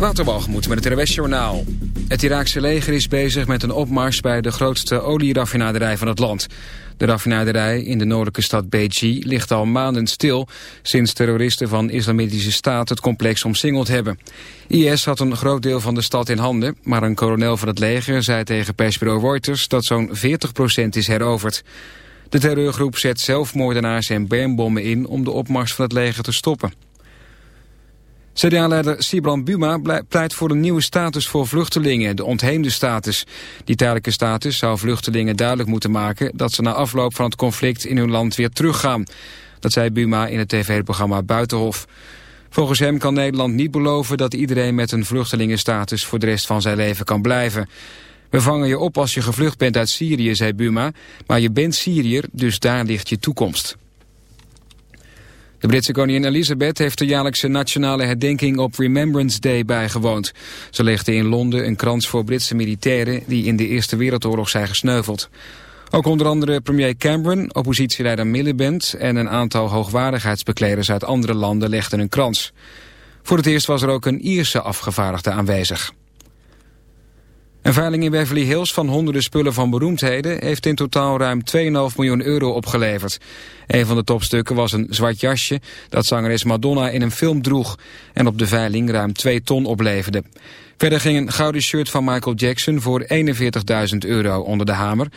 Waterbalgemoed met het RWS Journaal. Het Iraakse leger is bezig met een opmars bij de grootste olieraffinaderij van het land. De raffinaderij in de noordelijke stad Beji ligt al maanden stil... sinds terroristen van Islamitische Staat het complex omsingeld hebben. IS had een groot deel van de stad in handen... maar een kolonel van het leger zei tegen persbureau Reuters... dat zo'n 40% is heroverd. De terreurgroep zet zelfmoordenaars en bermbommen in... om de opmars van het leger te stoppen. CDA-leider Sibran Buma pleit voor een nieuwe status voor vluchtelingen, de ontheemde status. Die tijdelijke status zou vluchtelingen duidelijk moeten maken dat ze na afloop van het conflict in hun land weer teruggaan. Dat zei Buma in het tv-programma Buitenhof. Volgens hem kan Nederland niet beloven dat iedereen met een vluchtelingenstatus voor de rest van zijn leven kan blijven. We vangen je op als je gevlucht bent uit Syrië, zei Buma, maar je bent Syriër, dus daar ligt je toekomst. De Britse koningin Elizabeth heeft de jaarlijkse nationale herdenking op Remembrance Day bijgewoond. Ze legde in Londen een krans voor Britse militairen die in de Eerste Wereldoorlog zijn gesneuveld. Ook onder andere premier Cameron, oppositieleider Miliband en een aantal hoogwaardigheidsbekleders uit andere landen legden een krans. Voor het eerst was er ook een Ierse afgevaardigde aanwezig. Een veiling in Beverly Hills van honderden spullen van beroemdheden... heeft in totaal ruim 2,5 miljoen euro opgeleverd. Een van de topstukken was een zwart jasje... dat zangeres Madonna in een film droeg... en op de veiling ruim 2 ton opleverde. Verder ging een gouden shirt van Michael Jackson voor 41.000 euro onder de hamer...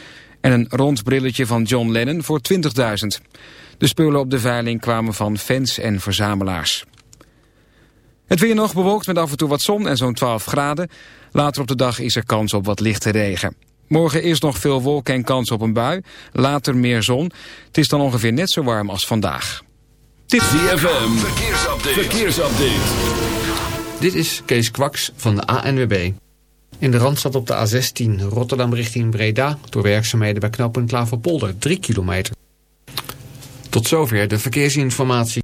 en een rond brilletje van John Lennon voor 20.000. De spullen op de veiling kwamen van fans en verzamelaars. Het weer nog bewolkt met af en toe wat zon en zo'n 12 graden. Later op de dag is er kans op wat lichte regen. Morgen is nog veel wolken en kans op een bui. Later meer zon. Het is dan ongeveer net zo warm als vandaag. Dit ZFM, verkeersupdate. verkeersupdate. Dit is Kees Kwaks van de ANWB. In de Randstad op de A16 Rotterdam richting Breda... door werkzaamheden bij knooppunt Klaverpolder 3 kilometer. Tot zover de verkeersinformatie.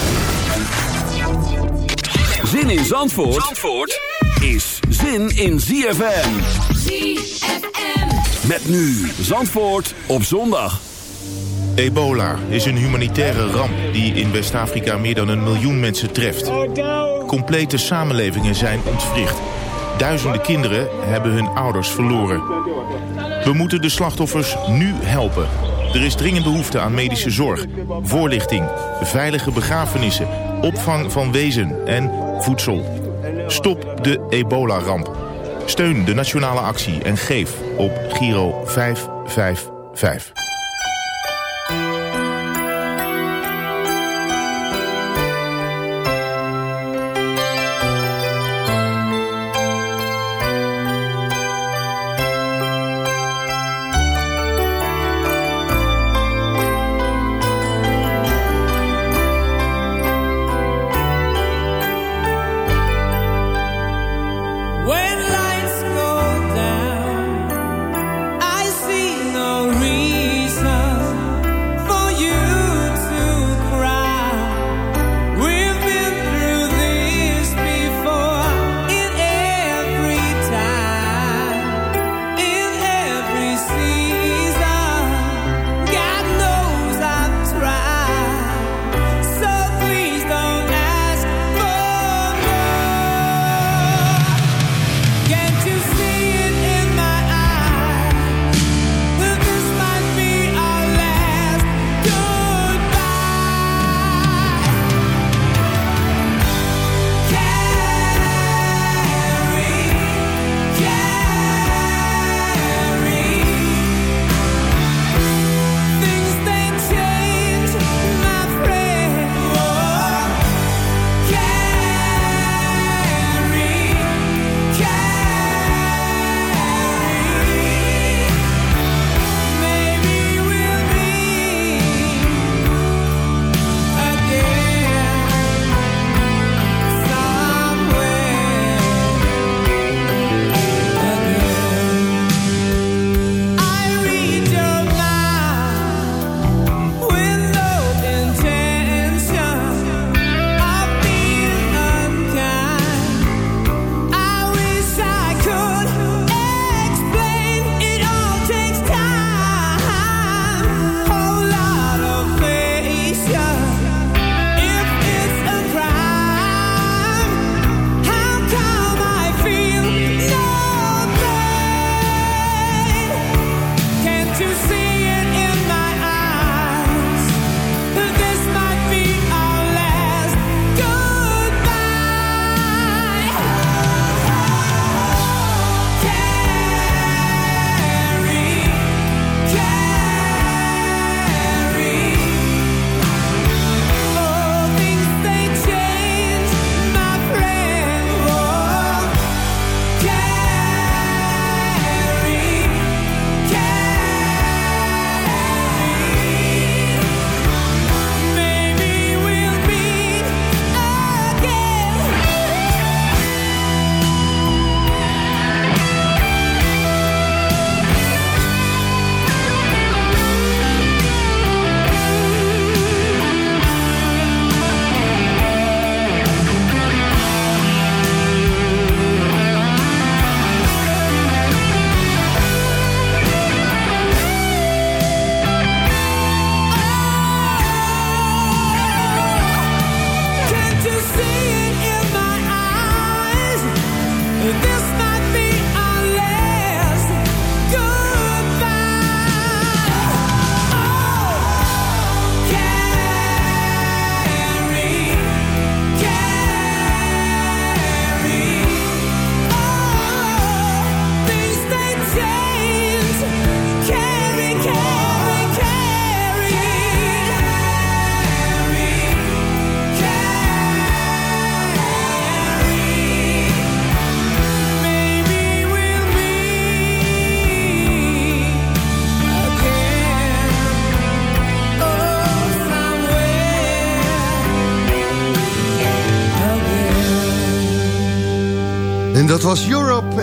Zin in Zandvoort, Zandvoort is zin in ZFM. ZFM. Met nu Zandvoort op zondag. Ebola is een humanitaire ramp die in West-Afrika meer dan een miljoen mensen treft. Complete samenlevingen zijn ontwricht. Duizenden kinderen hebben hun ouders verloren. We moeten de slachtoffers nu helpen. Er is dringend behoefte aan medische zorg, voorlichting, veilige begrafenissen, opvang van wezen en voedsel. Stop de ebola-ramp. Steun de nationale actie en geef op Giro 555.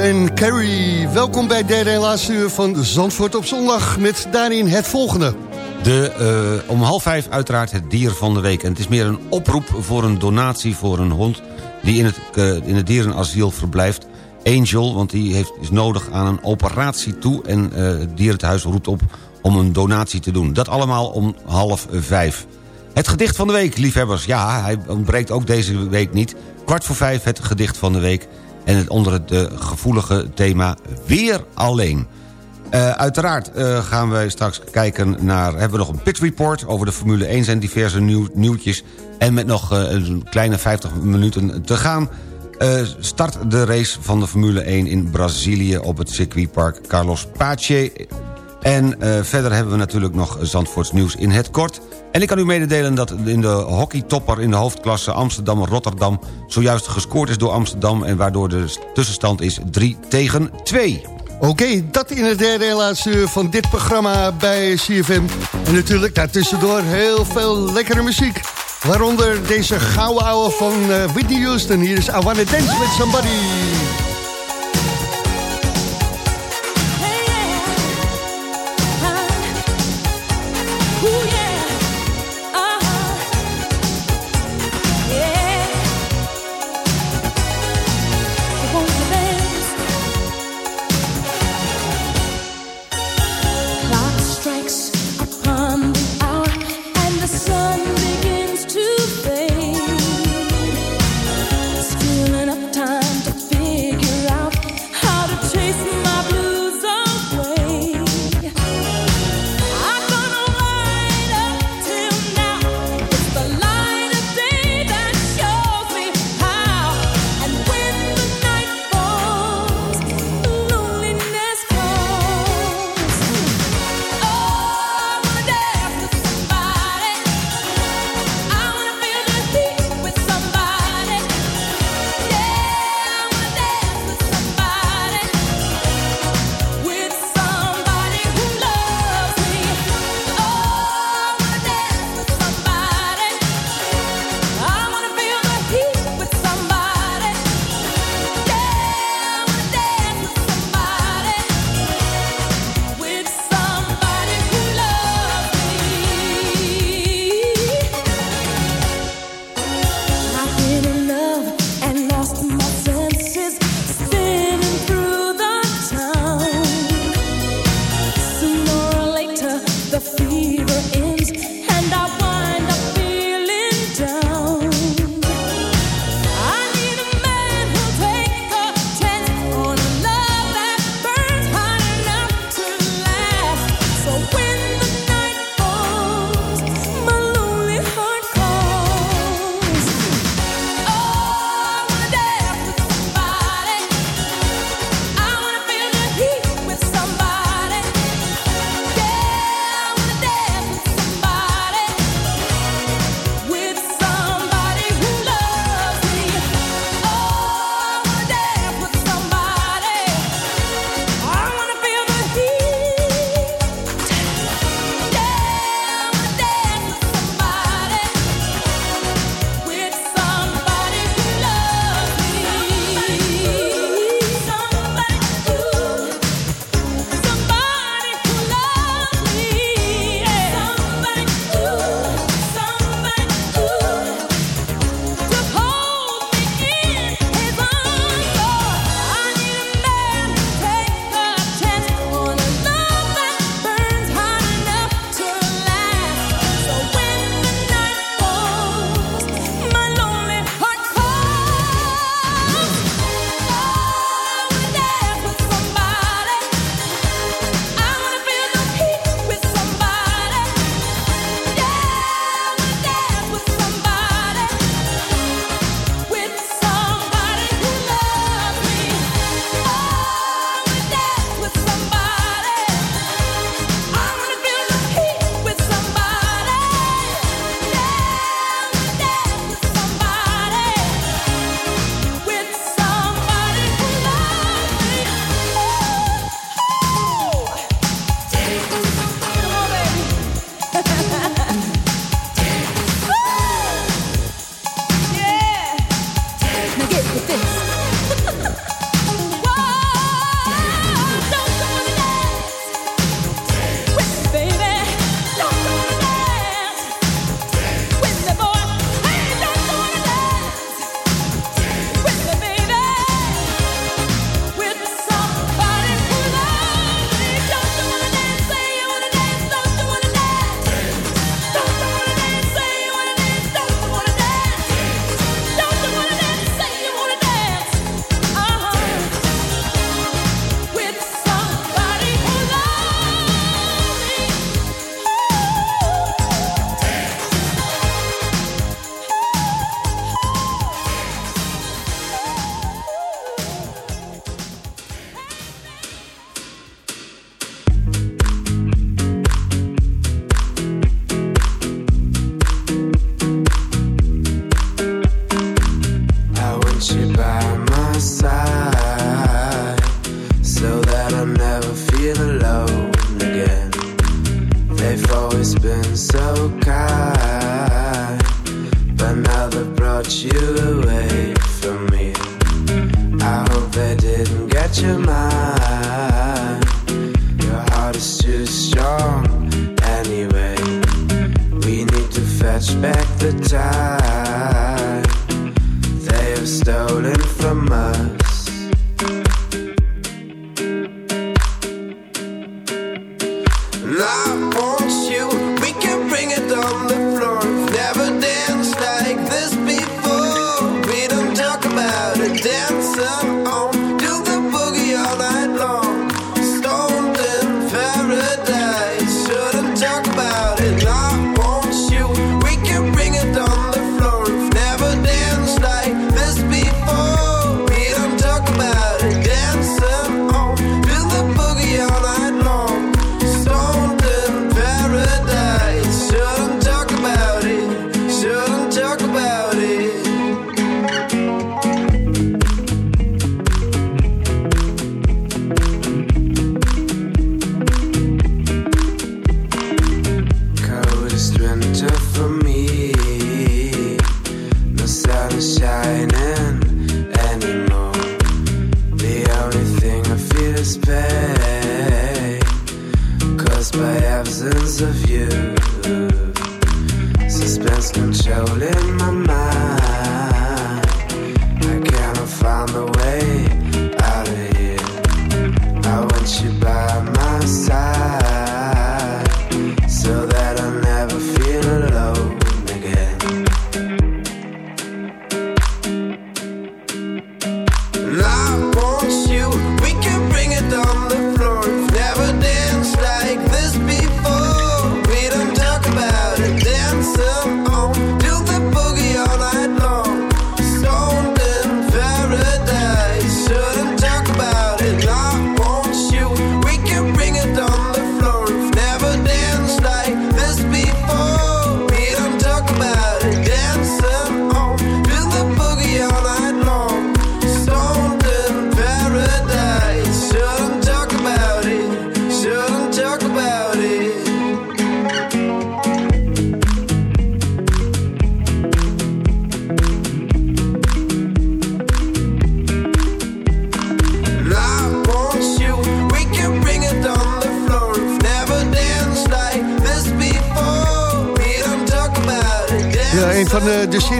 En Carrie. Welkom bij derde en laatste uur van Zandvoort op zondag... met daarin het volgende. De, uh, om half vijf uiteraard het dier van de week. En het is meer een oproep voor een donatie voor een hond... die in het, uh, in het dierenasiel verblijft. Angel, want die heeft, is nodig aan een operatie toe... en uh, het dierenthuis roept op om een donatie te doen. Dat allemaal om half vijf. Het gedicht van de week, liefhebbers. Ja, hij ontbreekt ook deze week niet. Kwart voor vijf het gedicht van de week. En het onder het uh, gevoelige thema Weer Alleen. Uh, uiteraard uh, gaan wij straks kijken naar... hebben we nog een pit report over de Formule 1... zijn diverse nieuw, nieuwtjes. En met nog een kleine 50 minuten te gaan... start de race van de Formule 1 in Brazilië... op het circuitpark Carlos Pache en uh, verder hebben we natuurlijk nog Zandvoorts nieuws in het kort. En ik kan u mededelen dat in de hockeytopper in de hoofdklasse Amsterdam-Rotterdam... zojuist gescoord is door Amsterdam... en waardoor de tussenstand is 3 tegen 2. Oké, dat in het derde en laatste uur van dit programma bij CFM. En natuurlijk daartussendoor heel veel lekkere muziek. Waaronder deze gouden ouwe van uh, Whitney Houston. Hier is I Wanna Dance With Somebody.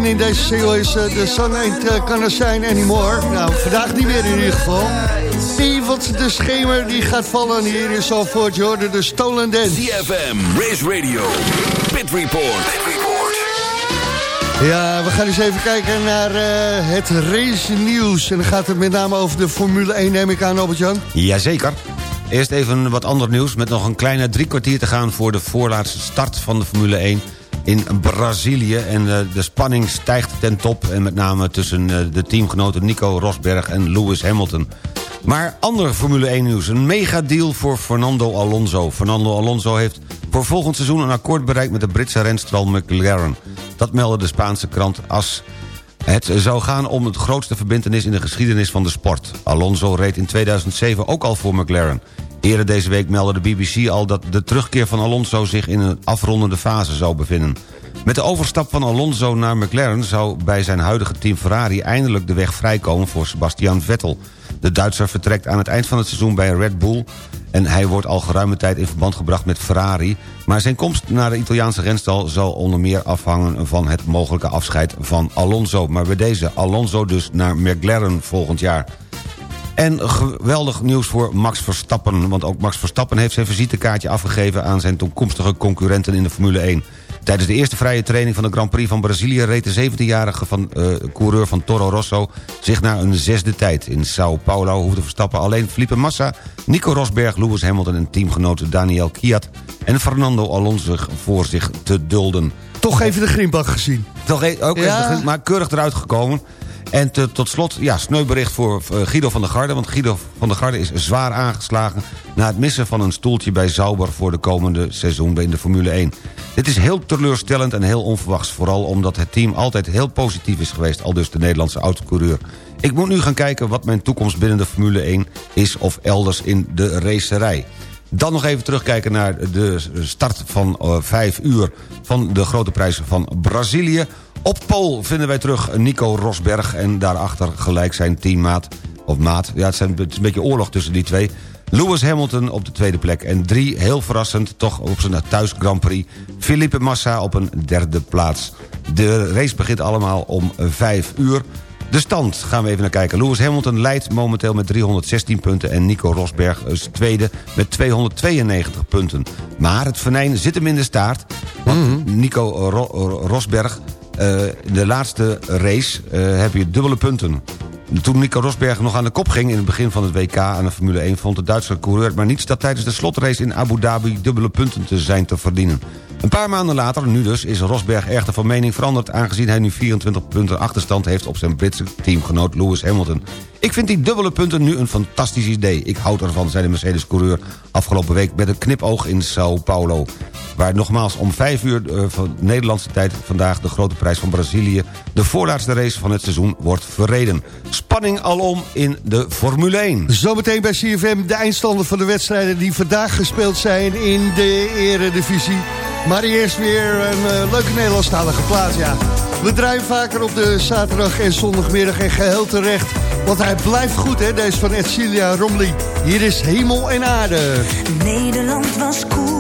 In deze single is... eh, The sun ain't uh, gonna shine anymore. Nou, vandaag niet meer in ieder geval. Want de schemer die gaat vallen hier in Zalvoort. Je hoorde de Stolen Dance. CFM, Race Radio, Pit Report. Ja, we gaan eens even kijken naar eh, het race nieuws. En dan gaat het met name over de Formule 1, neem ik aan, Albert-Jan. Jazeker. Eerst even wat ander nieuws. Met nog een kleine drie kwartier te gaan... voor de voorlaatste start van de Formule 1 in Brazilië. En eh, de spanning stijgt ten top. En met name tussen eh, de teamgenoten Nico Rosberg en Lewis Hamilton. Maar ander Formule 1 nieuws. Een megadeal voor Fernando Alonso. Fernando Alonso heeft voor volgend seizoen een akkoord bereikt... met de Britse renstal McLaren. Dat meldde de Spaanse krant AS. Het zou gaan om het grootste verbindenis in de geschiedenis van de sport. Alonso reed in 2007 ook al voor McLaren. Eerder deze week meldde de BBC al dat de terugkeer van Alonso... zich in een afrondende fase zou bevinden. Met de overstap van Alonso naar McLaren... zou bij zijn huidige team Ferrari eindelijk de weg vrijkomen voor Sebastian Vettel. De Duitser vertrekt aan het eind van het seizoen bij Red Bull... en hij wordt al geruime tijd in verband gebracht met Ferrari... maar zijn komst naar de Italiaanse renstal zal onder meer afhangen... van het mogelijke afscheid van Alonso. Maar bij deze Alonso dus naar McLaren volgend jaar. En geweldig nieuws voor Max Verstappen. Want ook Max Verstappen heeft zijn visitekaartje afgegeven... aan zijn toekomstige concurrenten in de Formule 1. Tijdens de eerste vrije training van de Grand Prix van Brazilië... reed de 17-jarige van, eh, coureur van Toro Rosso zich naar een zesde tijd. In Sao Paulo hoefde Verstappen alleen Felipe Massa... Nico Rosberg, Lewis Hamilton en teamgenoot Daniel Kiat... en Fernando Alonso voor zich te dulden. Toch even de greenbak gezien. Toch e- ook Ja. even, de- maar keurig eruit gekomen. En tot slot, ja, sneubericht voor eh, Guido van der Garde. Want Guido van der Garde is zwaar aangeslagen... na het missen van een stoeltje bij Sauber... voor de komende seizoen in de Formule 1. Dit is heel teleurstellend en heel onverwachts. Vooral omdat het team altijd heel positief is geweest... al dus de Nederlandse autocoureur. Ik moet nu gaan kijken wat mijn toekomst binnen de Formule 1 is... of elders in de racerij. Dan nog even terugkijken naar de start van uh, 5 uur... van de grote prijs van Brazilië. Op pole vinden wij terug Nico Rosberg... en daarachter gelijk zijn teammaat... of maat, ja, het, zijn, het is een beetje oorlog tussen die twee... Lewis Hamilton op de tweede plek. En drie, heel verrassend, toch op zijn thuis Grand Prix... Felipe Massa op een derde plaats. De race begint allemaal om 5 uur. De stand gaan we even naar kijken. Lewis Hamilton leidt momenteel met 316 punten... en Nico Rosberg is tweede met 292 punten. Maar het venijn zit hem in de staart. Want Nico Ro- Rosberg, de laatste race eh, heb je dubbele punten. Toen Nico Rosberg nog aan de kop ging in het begin van het WK aan de Formule 1... vond de Duitse coureur maar niets dat tijdens de slotrace in Abu Dhabi... dubbele punten te zijn te verdienen. Een paar maanden later, nu dus, is Rosberg echter van mening veranderd... aangezien hij nu 24 punten achterstand heeft op zijn Britse teamgenoot Lewis Hamilton. Ik vind die dubbele punten nu een fantastisch idee. Ik houd ervan, zei de Mercedes-coureur afgelopen week... met een knipoog in Sao Paulo. Waar nogmaals om 5 uur uh, van Nederlandse tijd vandaag... de grote prijs van Brazilië, de voorlaatste race van het seizoen, wordt verreden. Spanning alom in de Formule 1. Zometeen bij CFM de eindstanden van de wedstrijden... die vandaag gespeeld zijn in de eredivisie. Maar eerst weer een uh, leuke Nederlandstalige plaats, ja. We draaien vaker op de zaterdag en zondagmiddag en geheel terecht. Want hij blijft goed, hè, deze van Edcilia Romley. Hier is Hemel en Aarde. Nederland was koel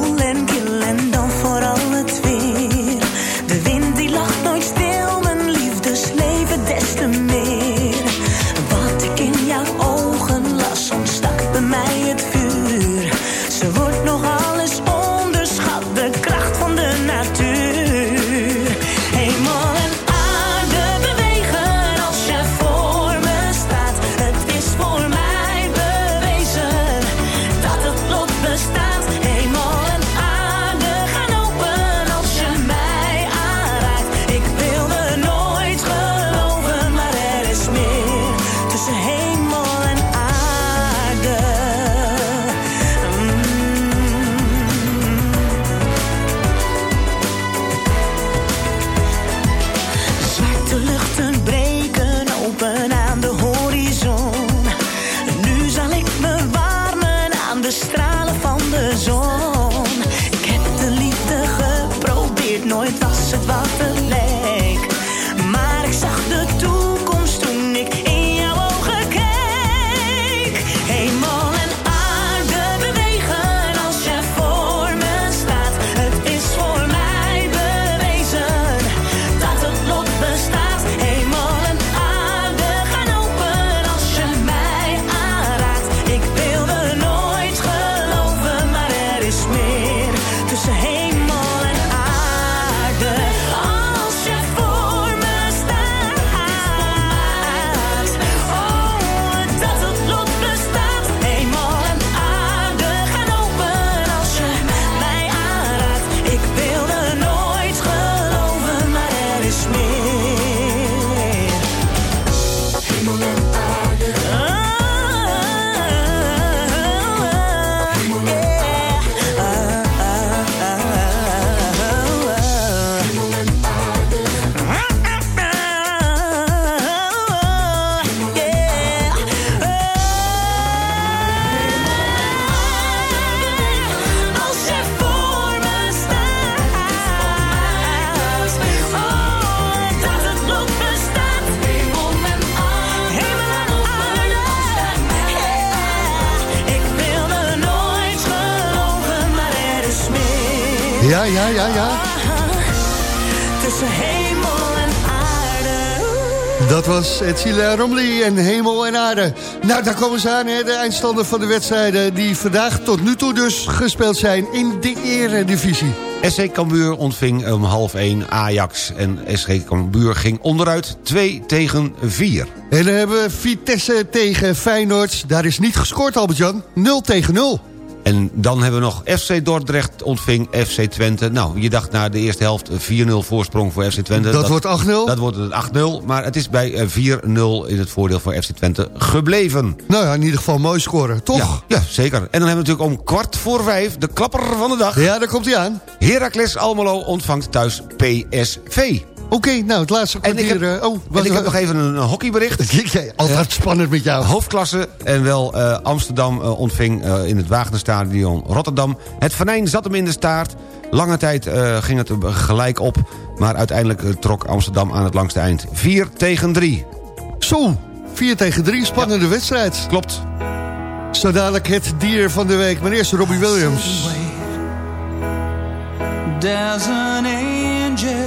was Edcilia Romley en Hemel en Aarde. Nou, daar komen ze aan, hè, de eindstanden van de wedstrijden... die vandaag tot nu toe dus gespeeld zijn in de eredivisie. SC Cambuur ontving om half 1 Ajax. En SC Cambuur ging onderuit 2 tegen 4. En dan hebben we Vitesse tegen Feyenoord. Daar is niet gescoord, Albert-Jan. 0 tegen 0. En dan hebben we nog FC Dordrecht ontving FC Twente. Nou, je dacht na de eerste helft 4-0 voorsprong voor FC Twente. Dat wordt 8-0? Dat wordt het 8-0, maar het is bij eh, 4-0 in het voordeel voor FC Twente gebleven. Nou ja, in ieder geval mooi scoren, toch? Ja, ja, zeker. En dan hebben we natuurlijk om kwart voor vijf de klapper van de dag. Ja, daar komt hij aan. Heracles Almelo ontvangt thuis PSV. Oké, nou, het laatste En ik kwartier... heb, eh, oh, en ik heb nog even een, een hockeybericht. Ja, altijd spannend met jou. Hoofdklasse en wel eh, Amsterdam eh, ontving eh, in het Wagenerstadion Rotterdam. Het venijn zat hem in de staart. Lange tijd eh, ging het er gelijk op. Maar uiteindelijk eh, trok Amsterdam aan het langste eind. 4 tegen 3. Zo, 4 tegen 3, spannende wedstrijd. Klopt. Zo dadelijk het dier van de week. Maar eerst Robbie Williams. There's an angel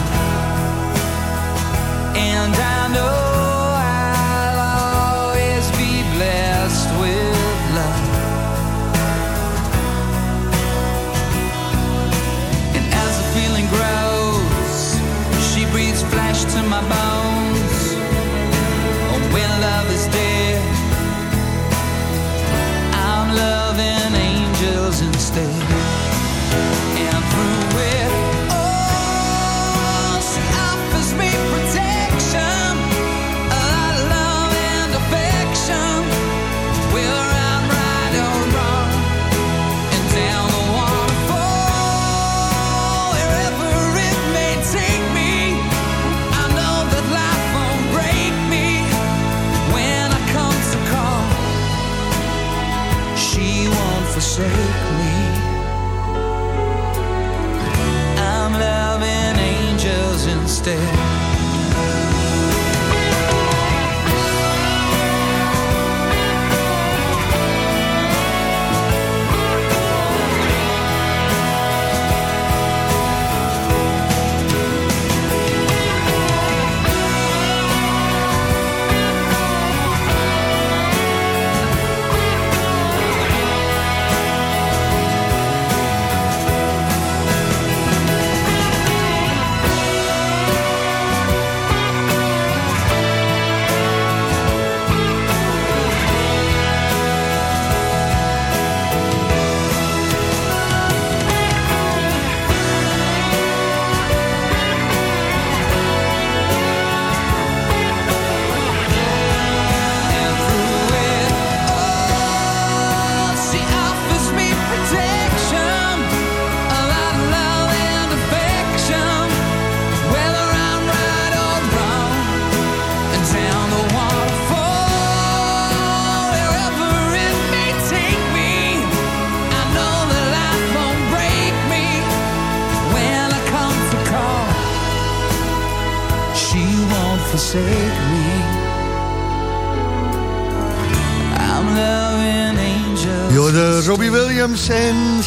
instead.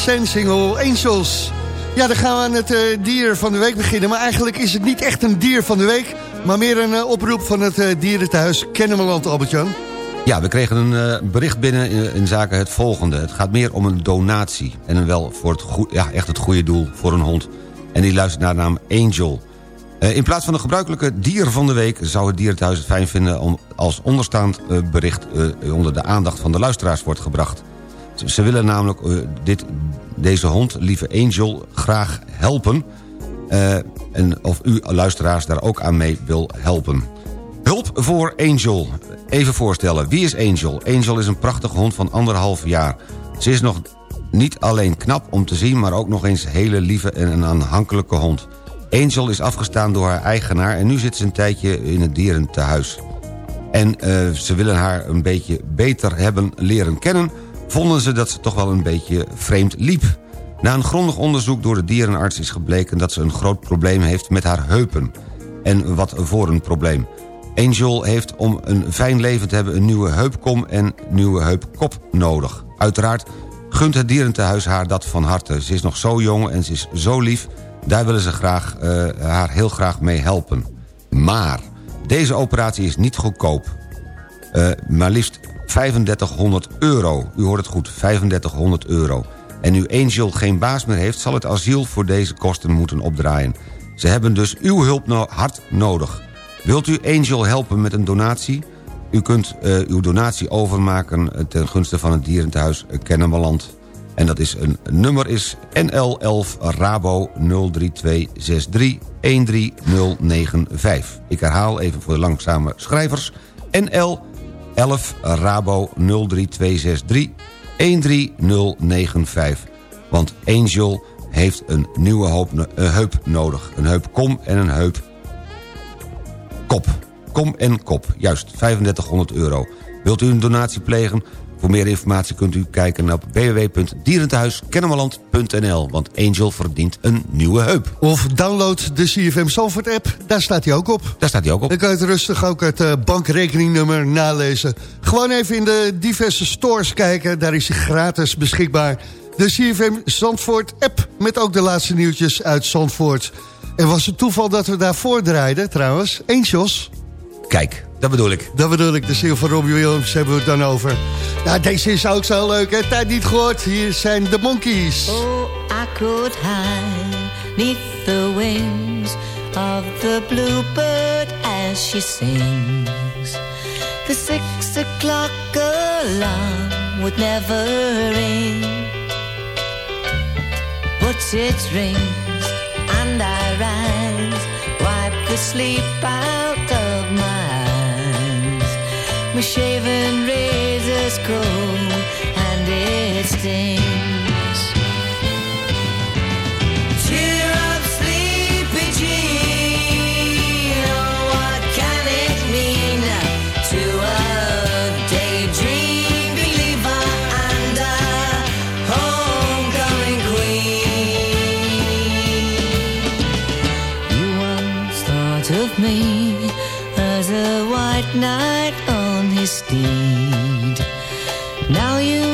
Zijn single Angels. Ja, dan gaan we aan het eh, dier van de week beginnen. Maar eigenlijk is het niet echt een dier van de week... maar meer een eh, oproep van het uh, dierentehuis Kennemerland, Albert-Jan. Ja, we kregen een bericht binnen in, zaken het volgende. Het gaat meer om een donatie. En wel voor het goe- ja, echt het goede doel voor een hond. En die luistert naar de naam Angel. In plaats van de gebruikelijke dier van de week... zou het dierenthuis het fijn vinden om als onderstaand bericht... onder de aandacht van de luisteraars wordt gebracht. Ze, willen namelijk eh, dit, deze hond, lieve Angel, graag helpen... Eh, en of u luisteraars daar ook aan mee wil helpen. Hulp voor Angel. Even voorstellen, wie is Angel? Angel is een prachtige hond van anderhalf jaar. Ze is nog niet alleen knap om te zien... maar ook nog eens hele lieve en een aanhankelijke hond. Angel is afgestaan door haar eigenaar... en nu zit ze een tijdje in het dierentehuis. En eh, ze willen haar een beetje beter hebben leren kennen... vonden ze dat ze toch wel een beetje vreemd liep. Na een grondig onderzoek door de dierenarts is gebleken... dat ze een groot probleem heeft met haar heupen. En wat voor een probleem. Angel heeft om een fijn leven te hebben... een nieuwe heupkom en nieuwe heupkop nodig. Uiteraard gunt het dierentehuis haar dat van harte. Ze is nog zo jong en ze is zo lief... daar willen ze graag, eh, haar heel graag mee helpen. Maar deze operatie is niet goedkoop. Eh, maar liefst 3500 euro. U hoort het goed, 3500 euro. En nu Angel geen baas meer heeft... zal het asiel voor deze kosten moeten opdraaien. Ze hebben dus uw hulp no hard nodig. Wilt u Angel helpen met een donatie? U kunt eh, uw donatie overmaken eh, ten gunste van het dierentehuis Kennemerland. En dat is een nummer is NL11 Rabo 03263 13095. Ik herhaal even voor de langzame schrijvers. NL11 Rabo 03263 13095. Want Angel heeft een nieuwe hoop, een heup nodig. Een heupkom en een heup kop. Kom en kop, juist, 3500 euro. Wilt u een donatie plegen? Voor meer informatie kunt u kijken op www.dierentehuiskennemerland.nl. Want Angel verdient een nieuwe heup. Of download de CFM Zandvoort app, daar staat hij ook op. Daar staat hij ook op. Dan kan je het rustig ook het eh, bankrekeningnummer nalezen. Gewoon even in de diverse stores kijken, daar is hij gratis beschikbaar. De CFM Zandvoort app met ook de laatste nieuwtjes uit Zandvoort. En was het toeval dat we daarvoor draaiden trouwens? Angels. Kijk, dat bedoel ik. Dat bedoel ik, de ziel van Robbie Williams hebben we het dan over. Nou, deze is ook zo leuk, hè? Tijd niet gehoord. Hier zijn de Monkeys. Oh, I could hide neath the wings of the bluebird as she sings. The six o'clock alarm would never ring. But it rings and I rise, wipe the sleep out of my. My shaven razor's cold and it stings. Cheer up, sleepy Jean. Oh, what can it mean to a daydream believer and a queen? You once thought of me as a white knight steed. Now you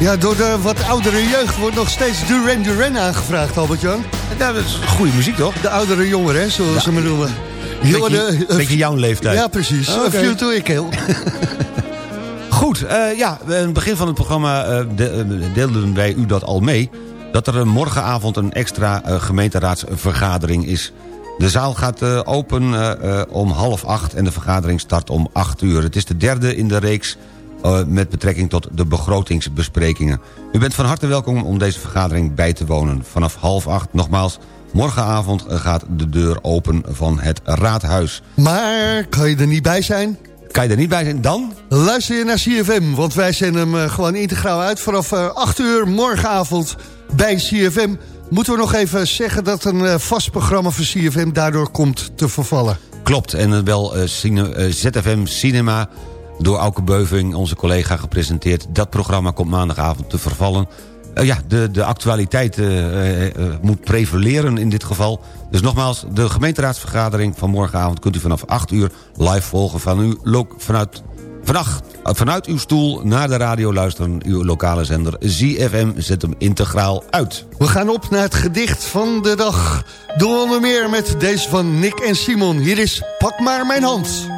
Ja, door de wat oudere jeugd wordt nog steeds Duran Duran aangevraagd, Albert-Jan. Ja, dat is goede muziek, toch? De oudere jongeren, hè, zoals ze me noemen. Beetje, Jongeren- beetje jouw leeftijd. Ja, precies. A few to a kill. Goed, eh, ja, in het begin van het programma eh, de- eh, deelden wij u dat al mee... dat er morgenavond een extra gemeenteraadsvergadering is. De zaal gaat open om half acht en de vergadering start om acht uur. Het is de derde in de reeks eh, met betrekking tot de begrotingsbesprekingen. U bent van harte welkom om deze vergadering bij te wonen. Vanaf half acht, nogmaals, morgenavond eh, gaat de deur open van het raadhuis. Maar kan je er niet bij zijn? Kan je er niet bij zijn, dan? Luister je naar CFM, want wij zenden hem eh, gewoon integraal uit... vanaf eh, 8 uur morgenavond bij CFM. Moeten we nog even zeggen dat een eh, vast programma voor CFM... daardoor komt te vervallen. Klopt, en eh, wel eh, cine- eh, ZFM Cinema door Auke Beuving, onze collega, gepresenteerd. Dat programma komt maandagavond te vervallen. Eh, ja, de, de actualiteit eh, eh, moet prevaleren in dit geval. Dus nogmaals, de gemeenteraadsvergadering van morgenavond... kunt u vanaf 8 uur live volgen van uw vanuit, vannacht, vanuit uw stoel naar de radio luisteren. Uw lokale zender ZFM zet hem integraal uit. We gaan op naar het gedicht van de dag. Doen we onder meer met deze van Nick en Simon. Hier is Pak maar mijn hand.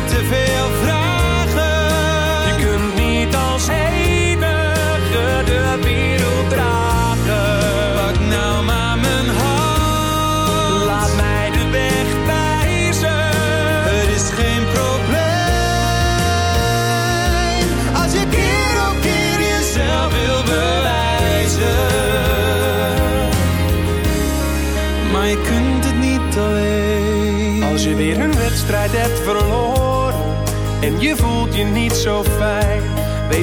niet te veel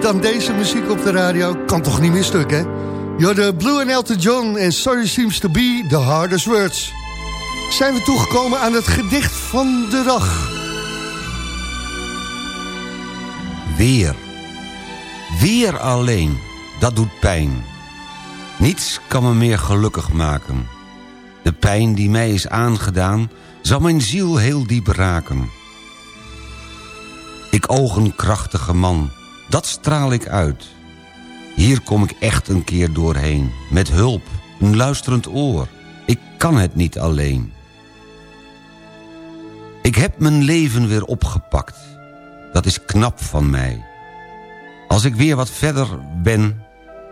Dan deze muziek op de radio. Kan toch niet meer stuk, hè? You're the Blue and Elton John en Sorry Seems to be the hardest words. Zijn we toegekomen aan het gedicht van de dag. Weer. Weer alleen. Dat doet pijn. Niets kan me meer gelukkig maken. De pijn die mij is aangedaan... zal mijn ziel heel diep raken. Ik oog een krachtige man. Dat straal ik uit. Hier kom ik echt een keer doorheen. Met hulp, een luisterend oor. Ik kan het niet alleen. Ik heb mijn leven weer opgepakt. Dat is knap van mij. Als ik weer wat verder ben,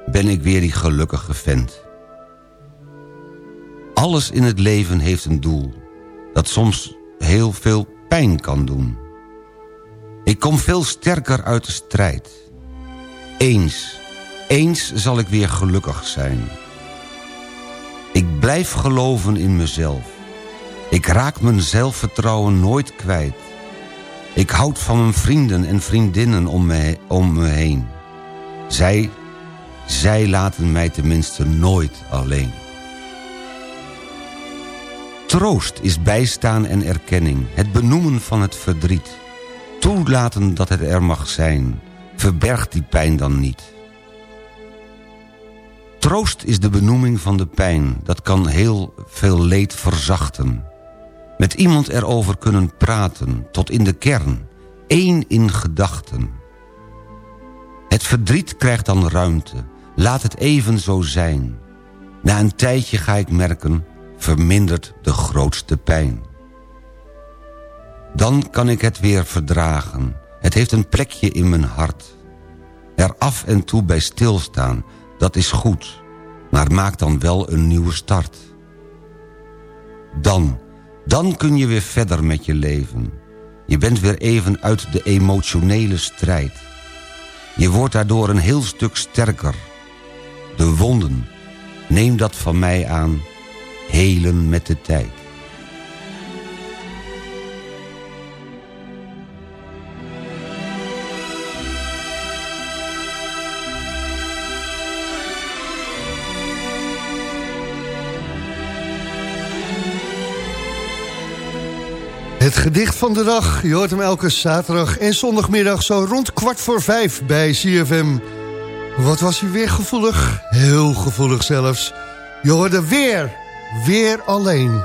ben ik weer die gelukkige vent. Alles in het leven heeft een doel... dat soms heel veel pijn kan doen. Ik kom veel sterker uit de strijd. Eens, eens zal ik weer gelukkig zijn. Ik blijf geloven in mezelf. Ik raak mijn zelfvertrouwen nooit kwijt. Ik houd van mijn vrienden en vriendinnen om me, om me heen. Zij, zij laten mij tenminste nooit alleen. Troost is bijstaan en erkenning, het benoemen van het verdriet. Toelaten dat het er mag zijn, verberg die pijn dan niet. Troost is de benoeming van de pijn, dat kan heel veel leed verzachten. Met iemand erover kunnen praten, tot in de kern, één in gedachten. Het verdriet krijgt dan ruimte, laat het even zo zijn. Na een tijdje ga ik merken, vermindert de grootste pijn. Dan kan ik het weer verdragen. Het heeft een plekje in mijn hart. Er af en toe bij stilstaan, dat is goed. Maar maak dan wel een nieuwe start. Dan, dan kun je weer verder met je leven. Je bent weer even uit de emotionele strijd. Je wordt daardoor een heel stuk sterker. De wonden, neem dat van mij aan, helen met de tijd. Het gedicht van de dag, je hoort hem elke zaterdag en zondagmiddag... zo rond kwart voor vijf bij CFM. Wat was hij weer gevoelig? Heel gevoelig zelfs. Je hoorde weer, weer alleen.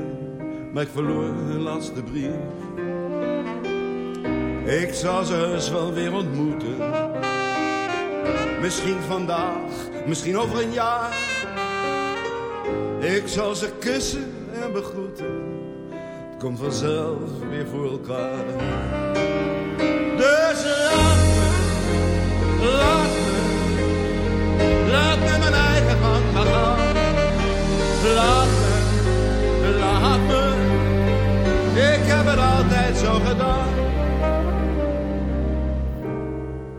Maar ik verloor hun laatste brief. Ik zal ze heus wel weer ontmoeten. Misschien vandaag, misschien over een jaar. Ik zal ze kussen en begroeten. Het komt vanzelf weer voor elkaar. Dus laat me, laat me, laat me mijn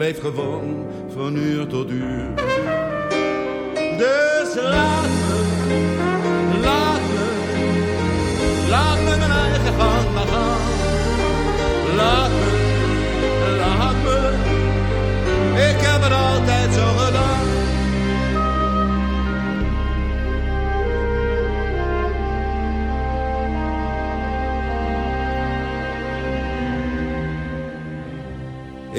Leef gewoon van uur tot uur. Dus laat me, laat me, laat me mijn eigen gang maar gaan. Laat me,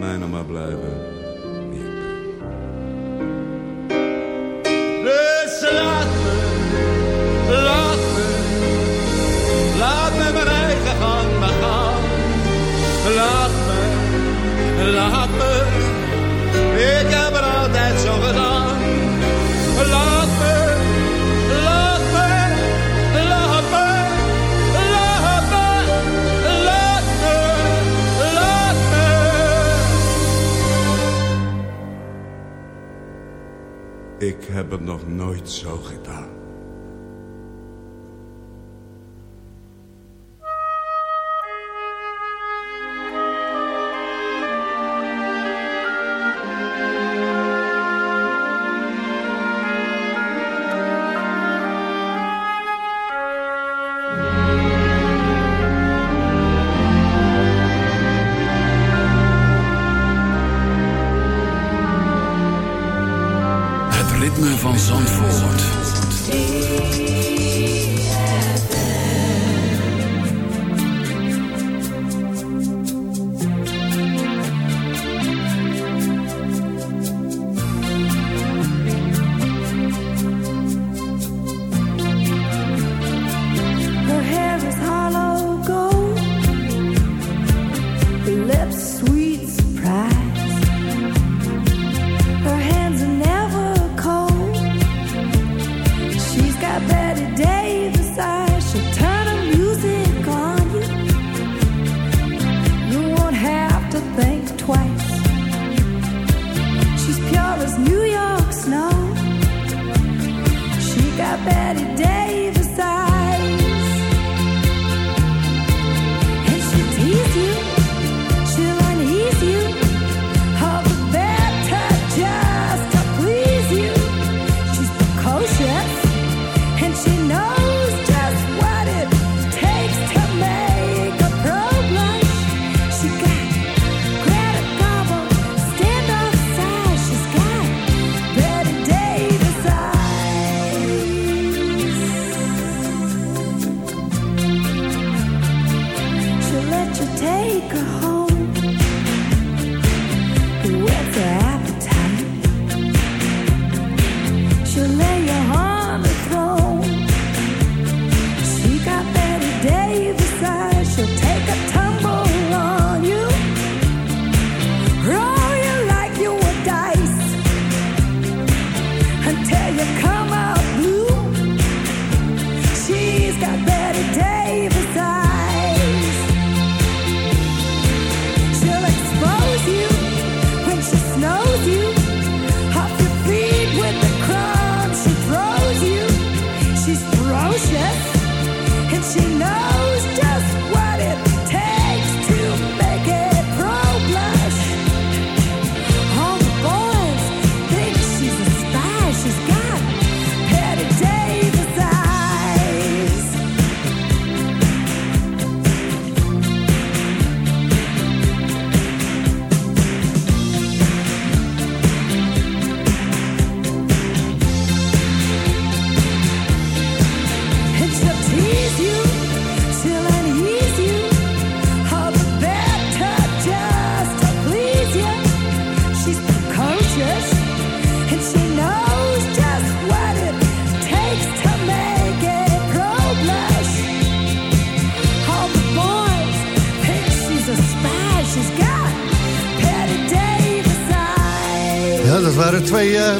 Laat mij maar blijven. Dus laat me, laat me, laat me mijn eigen gang gaan. Laat me, laat me, ik heb het altijd zo gedaan. Ik heb het nog nooit zo gedaan.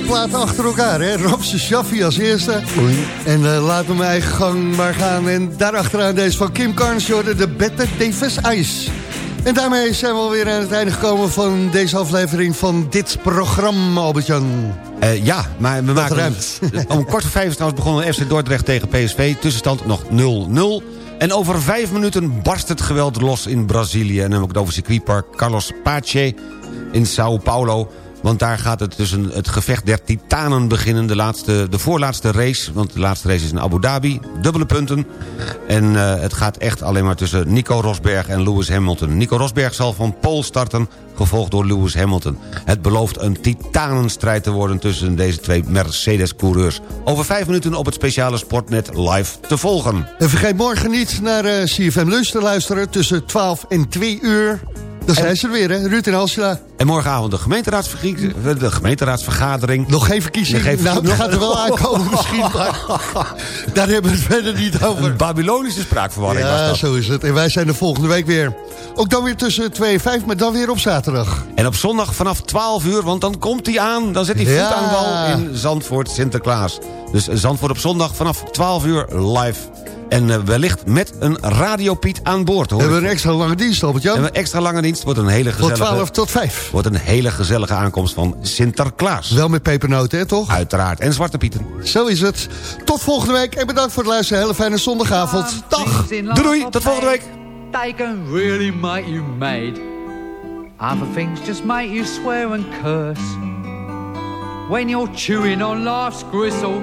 Platen achter elkaar, hè? Ramse Shaffi als eerste. En uh, laat me mijn eigen gang maar gaan. En daarachteraan deze van Kim Carnes, de Bette Davis Ice. En daarmee zijn we alweer aan het einde gekomen van deze aflevering van dit programma, Albert-Jan. Uh, ja, maar we maken... ruimt. om kwart voor vijf is trouwens begonnen FC Dordrecht tegen PSV. Tussenstand nog 0-0. En over vijf minuten barst het geweld los in Brazilië. En dan heb ik het over circuitpark Carlos Pache in Sao Paulo. Want daar gaat het tussen het gevecht der titanen beginnen. De, laatste, de voorlaatste race, want de laatste race is in Abu Dhabi. Dubbele punten. En uh, het gaat echt alleen maar tussen Nico Rosberg en Lewis Hamilton. Nico Rosberg zal van Pole starten, gevolgd door Lewis Hamilton. Het belooft een titanenstrijd te worden tussen deze twee Mercedes-coureurs. Over vijf minuten op het speciale Sportnet live te volgen. En vergeet morgen niet naar uh, CFM Lunch te luisteren tussen 12 en 2 uur... Daar zijn ze weer, hè? Ruud en Halsela. En morgenavond de, gemeenteraadsvergadering. de gemeenteraadsvergadering. Nog geen verkiezing. Nog geen nou, dat gaat er wel aankomen misschien. Maar daar hebben we het verder niet over. Een Babylonische spraakverwarring ja, was dat. zo is het. En wij zijn er volgende week weer. Ook dan weer tussen 2 en 5, maar dan weer op zaterdag. En op zondag vanaf 12 uur, want dan komt hij aan. Dan zet hij voet Ja. aan wal in Zandvoort Sinterklaas. Dus Zandvoort op zondag vanaf 12 uur live. En eh, wellicht met een radiopiet aan boord. Hoor We hebben een extra lange dienst, Albert-Jan. En een extra lange dienst wordt een hele Van gezellige... 12 tot 5. Wordt een hele gezellige aankomst van Sinterklaas. Wel met pepernoten, hè, toch? Uiteraard. En Zwarte Pieten. Zo is het. Tot volgende week en bedankt voor het luisteren. Hele fijne zondagavond. Dag. Doei doei, tot volgende week. They can really make you mad. Other things just make you swear and curse. When you're chewing on life's gristle,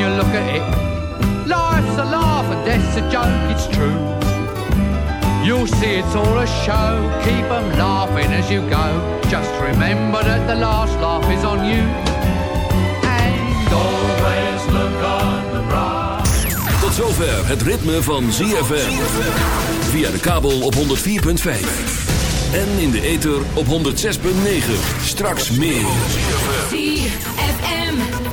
you look at it. Life's a laugh and death's a joke, it's true. You'll see it's all a show, keep 'em laughing as you go. Just remember that the last laugh is on you. And always look on the bright. Tot zover het ritme van ZFM. Via de kabel op 104.5. En in de ether op 106.9. Straks meer.